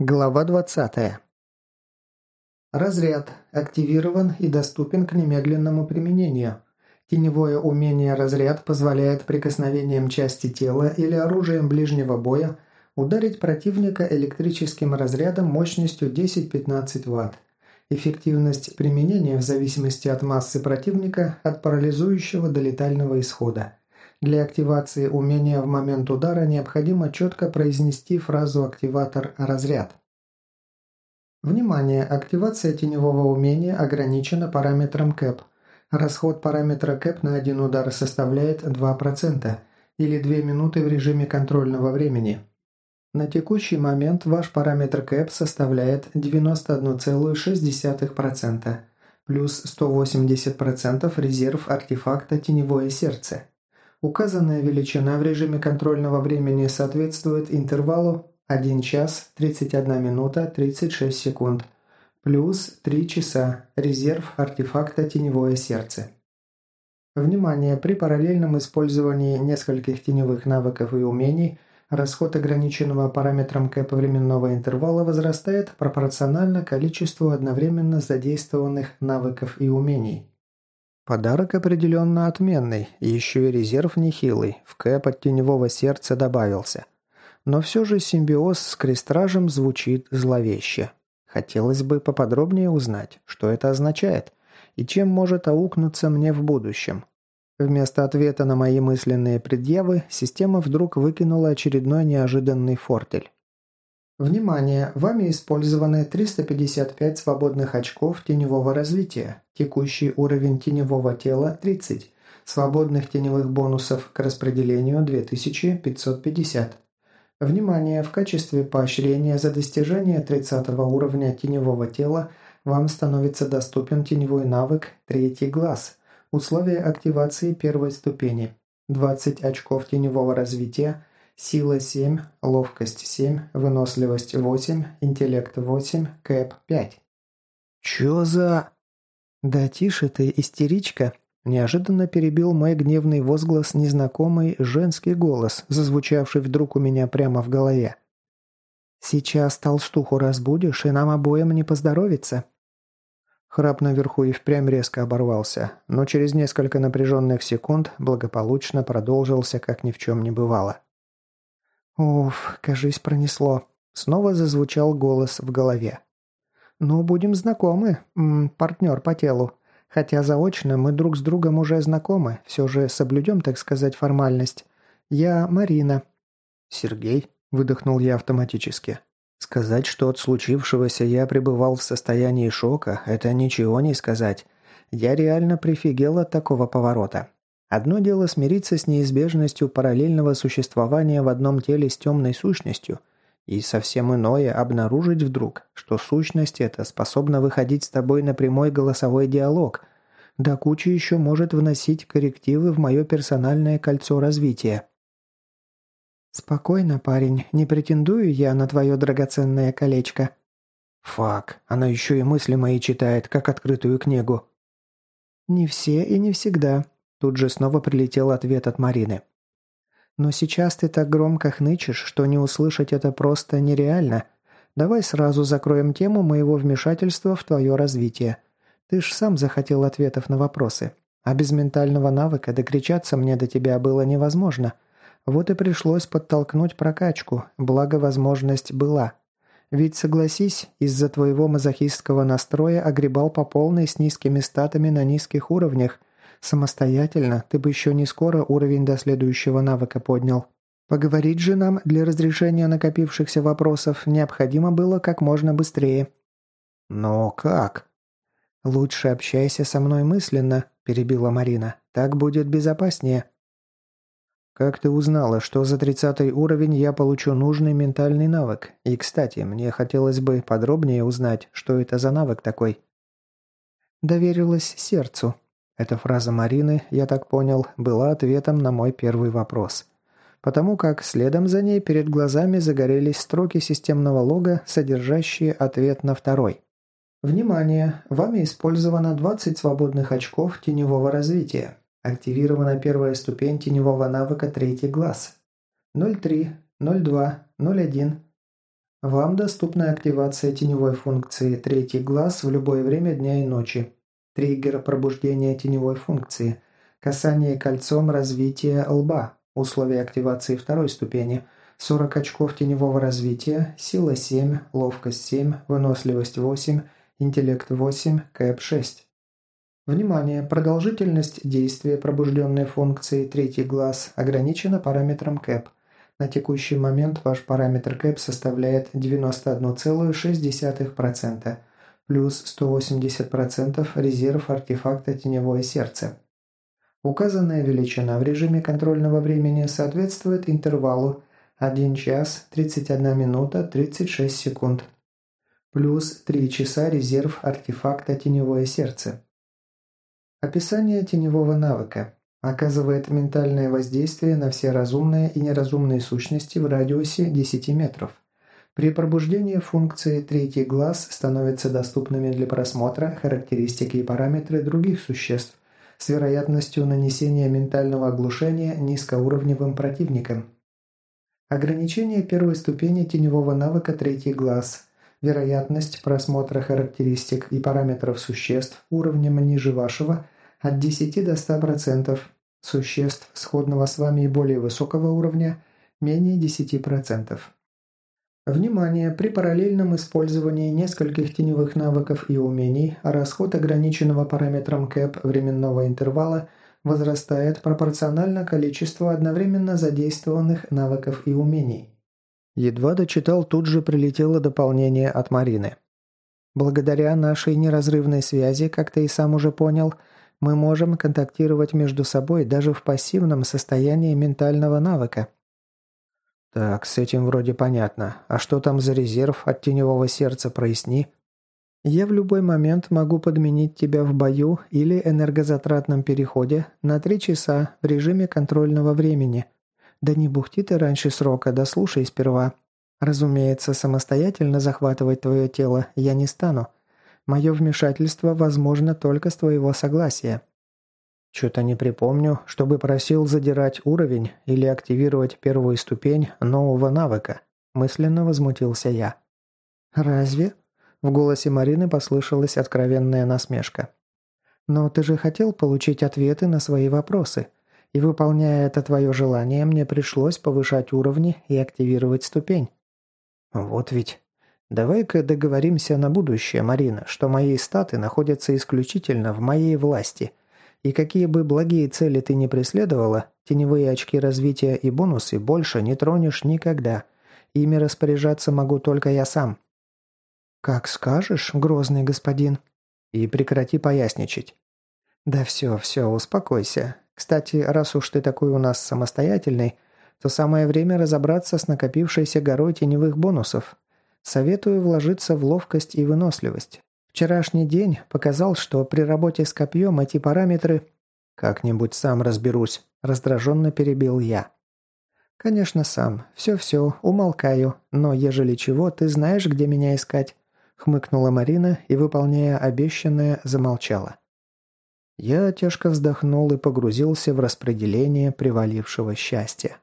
Глава 20. Разряд. Активирован и доступен к немедленному применению. Теневое умение «Разряд» позволяет прикосновением части тела или оружием ближнего боя ударить противника электрическим разрядом мощностью 10-15 Вт. Эффективность применения в зависимости от массы противника от парализующего до летального исхода. Для активации умения в момент удара необходимо четко произнести фразу «активатор разряд». Внимание! Активация теневого умения ограничена параметром КЭП. Расход параметра КЭП на один удар составляет 2% или 2 минуты в режиме контрольного времени. На текущий момент ваш параметр КЭП составляет 91,6%, плюс 180% резерв артефакта «Теневое сердце». Указанная величина в режиме контрольного времени соответствует интервалу 1 час 31 минута 36 секунд плюс 3 часа резерв артефакта «Теневое сердце». Внимание! При параллельном использовании нескольких теневых навыков и умений расход ограниченного параметром КЭП временного интервала возрастает пропорционально количеству одновременно задействованных навыков и умений. Подарок определенно отменный, еще и резерв нехилый, в кэп от теневого сердца добавился. Но все же симбиоз с крестражем звучит зловеще. Хотелось бы поподробнее узнать, что это означает, и чем может аукнуться мне в будущем. Вместо ответа на мои мысленные предъявы, система вдруг выкинула очередной неожиданный фортель. Внимание! Вами использованы 355 свободных очков теневого развития. Текущий уровень теневого тела – 30. Свободных теневых бонусов к распределению – 2550. Внимание! В качестве поощрения за достижение 30 уровня теневого тела вам становится доступен теневой навык «Третий глаз». Условия активации первой ступени. 20 очков теневого развития – Сила 7, ловкость 7, выносливость 8, интеллект 8, кэп 5. «Чё за...» «Да тише ты, истеричка!» Неожиданно перебил мой гневный возглас незнакомый женский голос, зазвучавший вдруг у меня прямо в голове. «Сейчас толстуху разбудишь, и нам обоим не поздоровится». Храп наверху и впрямь резко оборвался, но через несколько напряженных секунд благополучно продолжился, как ни в чем не бывало. «Уф, кажись, пронесло». Снова зазвучал голос в голове. «Ну, будем знакомы, М -м, партнер по телу. Хотя заочно мы друг с другом уже знакомы, все же соблюдем, так сказать, формальность. Я Марина». «Сергей?» – выдохнул я автоматически. Сказать, что от случившегося я пребывал в состоянии шока, это ничего не сказать. Я реально прифигел от такого поворота. Одно дело смириться с неизбежностью параллельного существования в одном теле с темной сущностью, и совсем иное обнаружить вдруг, что сущность эта способна выходить с тобой на прямой голосовой диалог, да куча еще может вносить коррективы в мое персональное кольцо развития. «Спокойно, парень, не претендую я на твое драгоценное колечко». «Фак, она еще и мысли мои читает, как открытую книгу». «Не все и не всегда», Тут же снова прилетел ответ от Марины. «Но сейчас ты так громко хнычешь, что не услышать это просто нереально. Давай сразу закроем тему моего вмешательства в твое развитие. Ты ж сам захотел ответов на вопросы. А без ментального навыка докричаться мне до тебя было невозможно. Вот и пришлось подтолкнуть прокачку, благо возможность была. Ведь согласись, из-за твоего мазохистского настроя огребал по полной с низкими статами на низких уровнях, Самостоятельно ты бы еще не скоро уровень до следующего навыка поднял. Поговорить же нам для разрешения накопившихся вопросов необходимо было как можно быстрее». «Но как?» «Лучше общайся со мной мысленно», – перебила Марина. «Так будет безопаснее». «Как ты узнала, что за тридцатый уровень я получу нужный ментальный навык? И, кстати, мне хотелось бы подробнее узнать, что это за навык такой». «Доверилась сердцу», эта фраза Марины, я так понял, была ответом на мой первый вопрос. Потому как следом за ней перед глазами загорелись строки системного лога, содержащие ответ на второй. Внимание! Вами использовано 20 свободных очков теневого развития. Активирована первая ступень теневого навыка «Третий глаз». 03, 02, 01. Вам доступна активация теневой функции «Третий глаз» в любое время дня и ночи. Триггер пробуждения теневой функции. Касание кольцом развития лба. Условия активации второй ступени. 40 очков теневого развития, сила 7, ловкость 7, выносливость 8, интеллект 8, кэп 6. Внимание! Продолжительность действия пробужденной функции «Третий глаз» ограничена параметром КЭП. На текущий момент ваш параметр КЭП составляет 91,6%, плюс 180% резерв артефакта «Теневое сердце». Указанная величина в режиме контрольного времени соответствует интервалу 1 час 31 минута 36 секунд, плюс 3 часа резерв артефакта «Теневое сердце». Описание теневого навыка. Оказывает ментальное воздействие на все разумные и неразумные сущности в радиусе 10 метров. При пробуждении функции «третий глаз» становятся доступными для просмотра характеристики и параметры других существ с вероятностью нанесения ментального оглушения низкоуровневым противникам. Ограничение первой ступени теневого навыка «третий глаз». Вероятность просмотра характеристик и параметров существ уровнем ниже вашего от 10 до 100%, существ сходного с вами и более высокого уровня менее 10%. Внимание! При параллельном использовании нескольких теневых навыков и умений расход ограниченного параметром КЭП временного интервала возрастает пропорционально количеству одновременно задействованных навыков и умений. Едва дочитал, тут же прилетело дополнение от Марины. Благодаря нашей неразрывной связи, как ты и сам уже понял, мы можем контактировать между собой даже в пассивном состоянии ментального навыка. Так, с этим вроде понятно. А что там за резерв от теневого сердца, проясни. Я в любой момент могу подменить тебя в бою или энергозатратном переходе на три часа в режиме контрольного времени – «Да не бухти ты раньше срока, да слушай сперва. Разумеется, самостоятельно захватывать твое тело я не стану. Мое вмешательство возможно только с твоего согласия». «Что-то не припомню, чтобы просил задирать уровень или активировать первую ступень нового навыка», мысленно возмутился я. «Разве?» В голосе Марины послышалась откровенная насмешка. «Но ты же хотел получить ответы на свои вопросы и выполняя это твое желание, мне пришлось повышать уровни и активировать ступень. Вот ведь. Давай-ка договоримся на будущее, Марина, что мои статы находятся исключительно в моей власти. И какие бы благие цели ты ни преследовала, теневые очки развития и бонусы больше не тронешь никогда. Ими распоряжаться могу только я сам. Как скажешь, грозный господин. И прекрати поясничать. Да все, все, успокойся. Кстати, раз уж ты такой у нас самостоятельный, то самое время разобраться с накопившейся горой теневых бонусов. Советую вложиться в ловкость и выносливость. Вчерашний день показал, что при работе с копьем эти параметры... «Как-нибудь сам разберусь», – раздраженно перебил я. «Конечно, сам. Все-все, умолкаю. Но ежели чего, ты знаешь, где меня искать?» – хмыкнула Марина и, выполняя обещанное, замолчала. Я тяжко вздохнул и погрузился в распределение привалившего счастья.